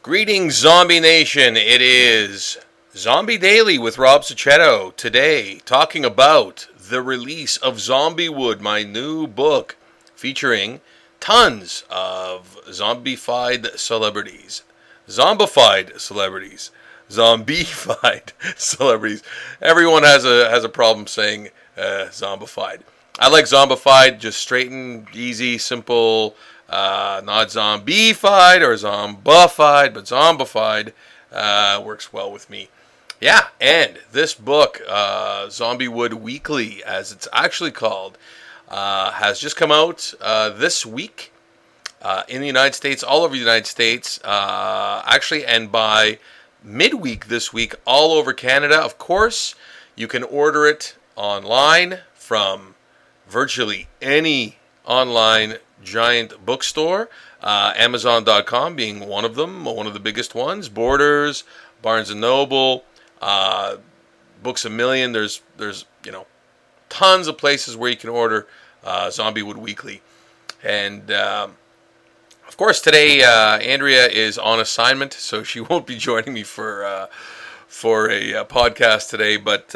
Greetings, Zombie Nation. It is Zombie Daily with Rob Sacchetto today, talking about the release of Zombiewood, my new book featuring tons of zombified celebrities, zombified celebrities, zombified celebrities. Everyone has a has a problem saying uh, zombified. I like zombified, just straight and easy, simple uh, not zombified or zombified, but zombified uh, works well with me. Yeah, and this book, uh, Zombiewood Weekly, as it's actually called, uh, has just come out uh, this week uh, in the United States, all over the United States, uh, actually, and by midweek this week, all over Canada. Of course, you can order it online from virtually any online giant bookstore. Uh, Amazon.com being one of them, one of the biggest ones. Borders, Barnes and Noble, uh, Books a Million. There's there's you know tons of places where you can order uh, Zombiewood Weekly, and um, of course today uh, Andrea is on assignment, so she won't be joining me for uh, for a, a, podcast today, but.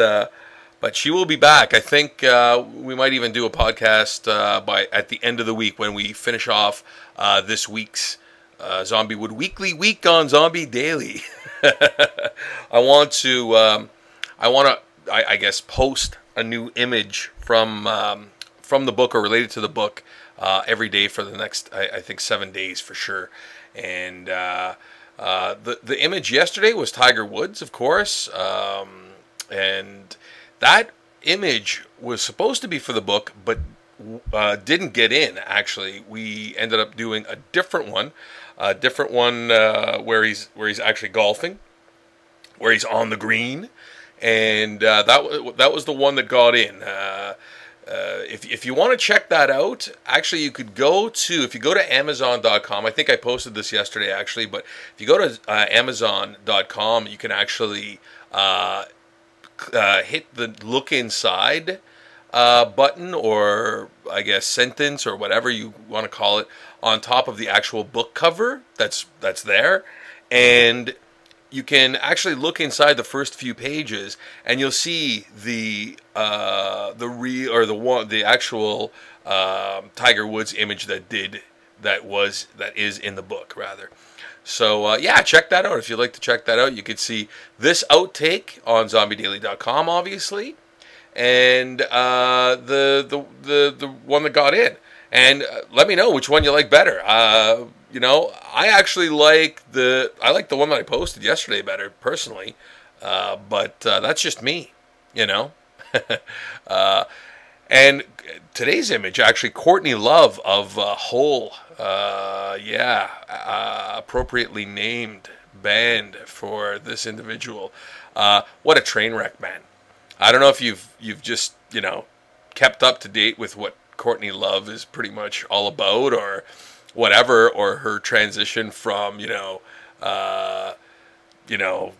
But she will be back. I think uh, we might even do a podcast uh, by at the end of the week when we finish off uh, this week's uh, Zombiewood Weekly Week on Zombie Daily. I want to, um, I want to, I, I, guess, post a new image from um, from the book or related to the book uh, every day for the next, I, I, think, seven days for sure. And uh, the the image yesterday was Tiger Woods, of course, um, and that image was supposed to be for the book, but uh, didn't get in. Actually, we ended up doing a different one, a different one uh, where he's where he's actually golfing, where he's on the green, and uh, that that was the one that got in. Uh, uh, if, if you want to check that out, actually, you could go to, if you go to Amazon.com, I think I posted this yesterday actually, but if you go to uh, Amazon.com, you can actually uh, hit the look inside uh, button or I guess sentence or whatever you want to call it on top of the actual book cover that's that's there, and you can actually look inside the first few pages and you'll see the uh, the re or the one the actual uh, Tiger Woods image that did that was that is in the book rather. So uh, yeah, check that out if you'd like to check that out. You could see this outtake on ZombieDaily.com, obviously, and uh, the the the the one that got in. And uh, let me know which one you like better. Uh, you know, I actually like the I like the one that I posted yesterday better personally, uh, but uh, that's just me. You know. And today's image, actually, Courtney Love of uh, Hole, uh, yeah, uh, appropriately named band for this individual. Uh, what a train wreck, man! I don't know if you've you've just you know kept up to date with what Courtney Love is pretty much all about, or whatever, or her transition from you know, uh, you know,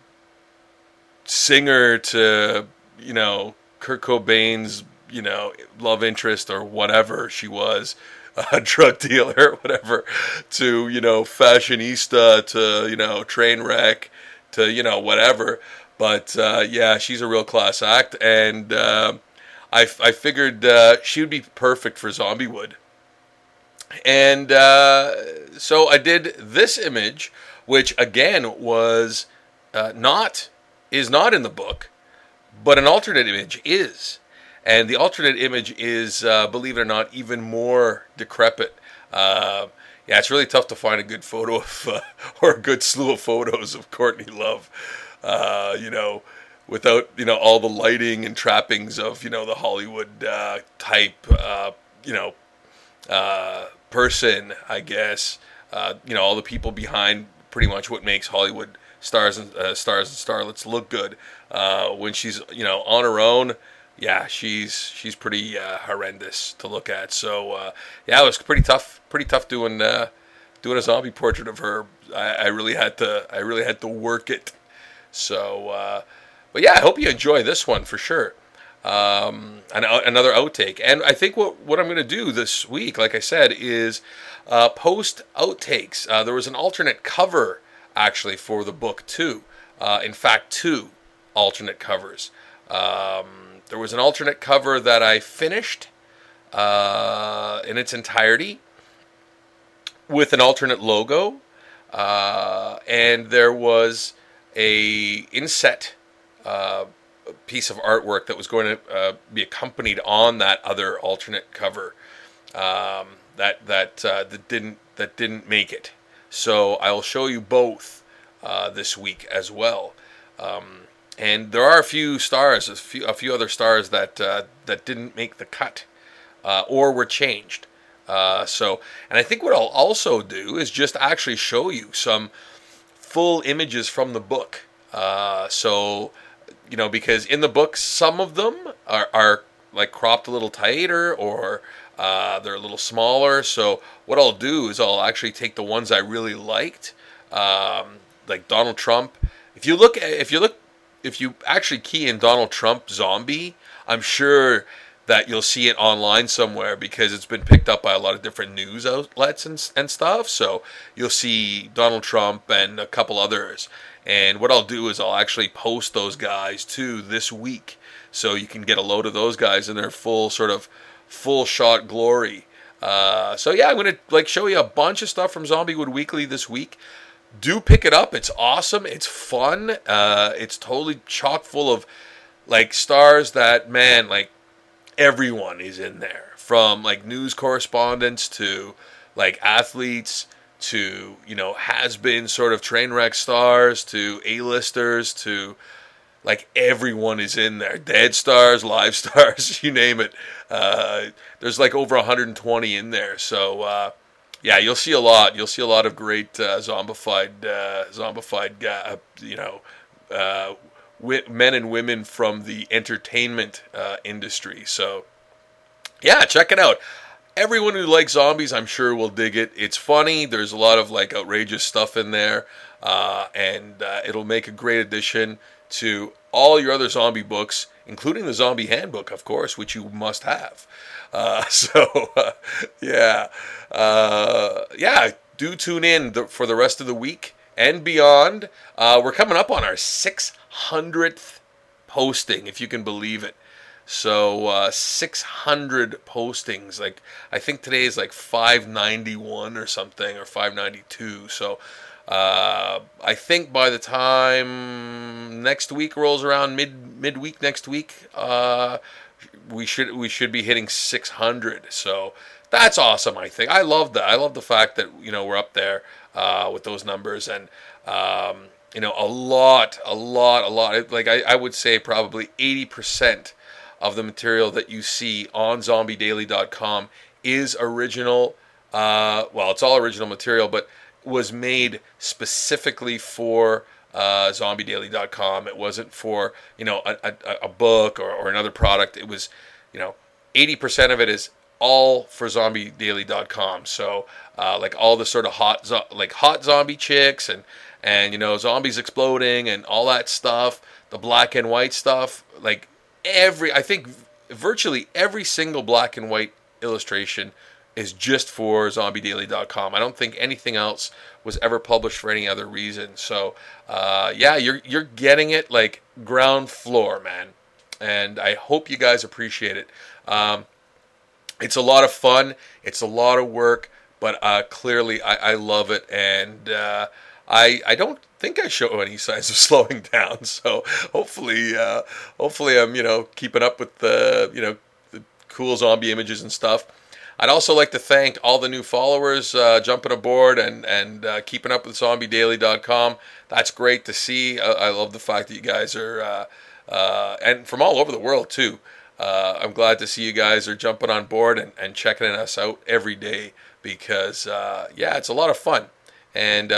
singer to you know Kurt Cobain's you know, love interest or whatever she was, a drug dealer, whatever, to, you know, fashionista, to, you know, train wreck, to, you know, whatever. But uh, yeah, she's a real class act. And uh, I, I figured uh, she would be perfect for Zombiewood. And uh, so I did this image, which again was uh, not, is not in the book, but an alternate image is. And the alternate image is, uh, believe it or not, even more decrepit. Uh, yeah, it's really tough to find a good photo of, uh, or a good slew of photos of Courtney Love. Uh, you know, without you know all the lighting and trappings of you know the Hollywood uh, type, uh, you know, person. I guess you know all the people behind pretty much what makes Hollywood stars and stars and starlets look good. when she's you know on her own yeah, she's she's pretty uh, horrendous to look at. So uh, yeah, it was pretty tough, pretty tough doing uh, doing a zombie portrait of her. I, I, really had to I really had to work it. So, uh, but yeah, I hope you enjoy this one for sure. Um, an, another outtake, and I think what what I'm going to do this week, like I said, is uh, post outtakes. Uh, there was an alternate cover actually for the book too. In fact, two alternate covers. Um, there was an alternate cover that I finished uh, in its entirety with an alternate logo, uh, and there was a inset uh, piece of artwork that was going to uh, be accompanied on that other alternate cover um, that that uh, that didn't that didn't make it. So I'll show you both uh, this week as well. Um, and there are a few stars, a few, a few other stars that uh, that didn't make the cut uh, or were changed. Uh, so, and I think what I'll also do is just actually show you some full images from the book. Uh, so, you know, because in the book, some of them are, are like cropped a little tighter or uh, they're a little smaller. So, what I'll do is I'll actually take the ones I really liked, um, like Donald Trump. If you look, if you look, if you actually key in Donald Trump zombie, I'm sure that you'll see it online somewhere because it's been picked up by a lot of different news outlets and, and stuff. So you'll see Donald Trump and a couple others. And what I'll do is I'll actually post those guys too this week. So you can get a load of those guys in their full sort of full shot glory. Uh, so yeah, I'm gonna like show you a bunch of stuff from Zombiewood Weekly this week. Do pick it up. It's awesome. It's fun. Uh, it's totally chock full of like stars that man like everyone is in there from like news correspondents to like athletes to you know has been sort of train wreck stars to a-listers to like everyone is in there dead stars live stars you name it uh, there's like over 120 in there so uh, yeah you'll see a lot you'll see a lot of great uh, zombified uh, zombified uh, you know uh, men and women from the entertainment uh, industry. So, yeah, check it out. Everyone who likes zombies, I'm sure, will dig it. It's funny. There's a lot of like outrageous stuff in there, uh, and it'll make a great addition to all your other zombie books, including the Zombie Handbook, of course, which you must have. Uh, so, yeah, uh, yeah. Do tune in for the rest of the week and beyond. Uh, we're coming up on our 600th posting, if you can believe it. So uh, 600 postings. Like I think today is like 591 or something, or 592. So uh, I think by the time next week rolls around, mid midweek next week, uh, we should we should be hitting 600. So that's awesome. I think I love that. I love the fact that you know we're up there uh, with those numbers and um, you know a lot, a lot, a lot. Like I, I would say probably 80 percent of the material that you see on ZombieDaily.com is original. Uh, well, it's all original material, but was made specifically for uh, ZombieDaily.com. It wasn't for you know a, a, a book or, or another product. It was you know 80% of it is all for zombiedaily.com. So uh, like all the sort of hot zo- like hot zombie chicks and and you know zombies exploding and all that stuff, the black and white stuff, like every I think virtually every single black and white illustration is just for zombiedaily.com. I don't think anything else was ever published for any other reason. So, uh, yeah, you're you're getting it like ground floor, man. And I hope you guys appreciate it. Um, it's a lot of fun. It's a lot of work, but uh, clearly I, I, love it, and uh, I I don't think I show any signs of slowing down. So hopefully, uh, hopefully I'm you know keeping up with the you know the cool zombie images and stuff. I'd also like to thank all the new followers uh, jumping aboard and and uh, keeping up with ZombieDaily.com. That's great to see. I, I, love the fact that you guys are uh, uh, and from all over the world too uh, I'm glad to see you guys are jumping on board and, and checking us out every day because, yeah, it's a lot of fun. And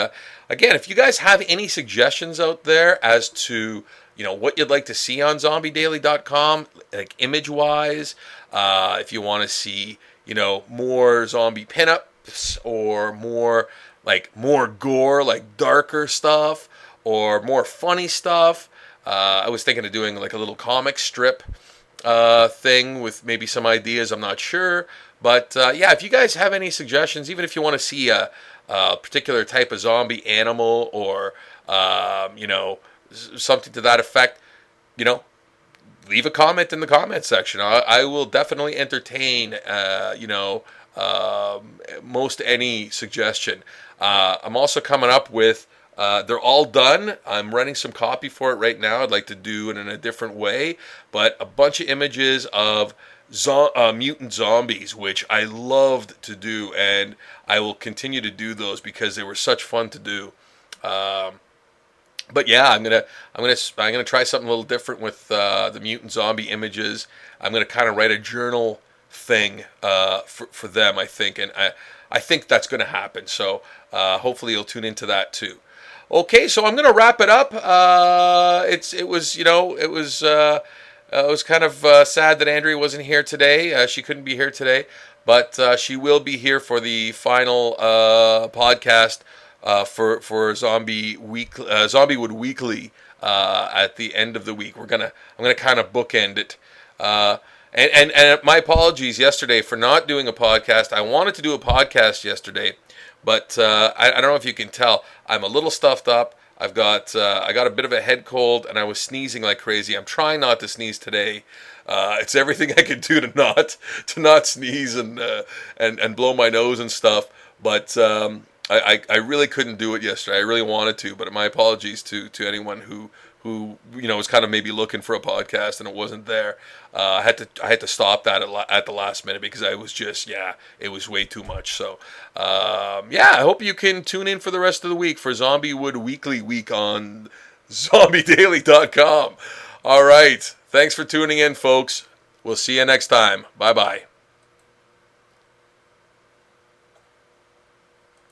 again, if you guys have any suggestions out there as to you know what you'd like to see on ZombieDaily.com, like image wise, uh, if you want to see you know more zombie pinups or more like more gore, like darker stuff, or more funny stuff. Uh, I was thinking of doing like a little comic strip uh, thing with maybe some ideas. I'm not sure. But uh, yeah, if you guys have any suggestions, even if you want to see a, a particular type of zombie animal or um, you know something to that effect, you know, leave a comment in the comment section. I, I will definitely entertain, uh, you know, um, most any suggestion. Uh, I'm also coming up with. Uh, they're all done. I'm running some copy for it right now. I'd like to do it in a different way, but a bunch of images of zo- uh, mutant zombies, which I loved to do, and I will continue to do those because they were such fun to do. Um, but yeah, I'm gonna I'm gonna I'm gonna try something a little different with uh, the mutant zombie images. I'm gonna kind of write a journal thing uh, for for them, I think, and I I think that's gonna happen. So uh, hopefully you'll tune into that too. Okay, so I'm gonna wrap it up. Uh, it's it was you know it was uh, uh, it was kind of sad that Andrea wasn't here today. she couldn't be here today, but she will be here for the final podcast uh, for for Zombie Week uh, Zombiewood Weekly uh, at the end of the week. We're gonna I'm gonna kind of bookend it. Uh, and, and and my apologies yesterday for not doing a podcast. I wanted to do a podcast yesterday, but uh, I, I, don't know if you can tell. I'm a little stuffed up. I've got uh, I got a bit of a head cold, and I was sneezing like crazy. I'm trying not to sneeze today. Uh, it's everything I can do to not to not sneeze and uh, and and blow my nose and stuff. But um, I, I, I really couldn't do it yesterday. I really wanted to, but my apologies to, to anyone who who you know was kind of maybe looking for a podcast and it wasn't there. Uh, I had to I had to stop that at, la- at, the last minute because I was just yeah it was way too much. So um, yeah, I hope you can tune in for the rest of the week for Zombiewood Weekly Week on ZombieDaily.com. All right, thanks for tuning in, folks. We'll see you next time. Bye bye.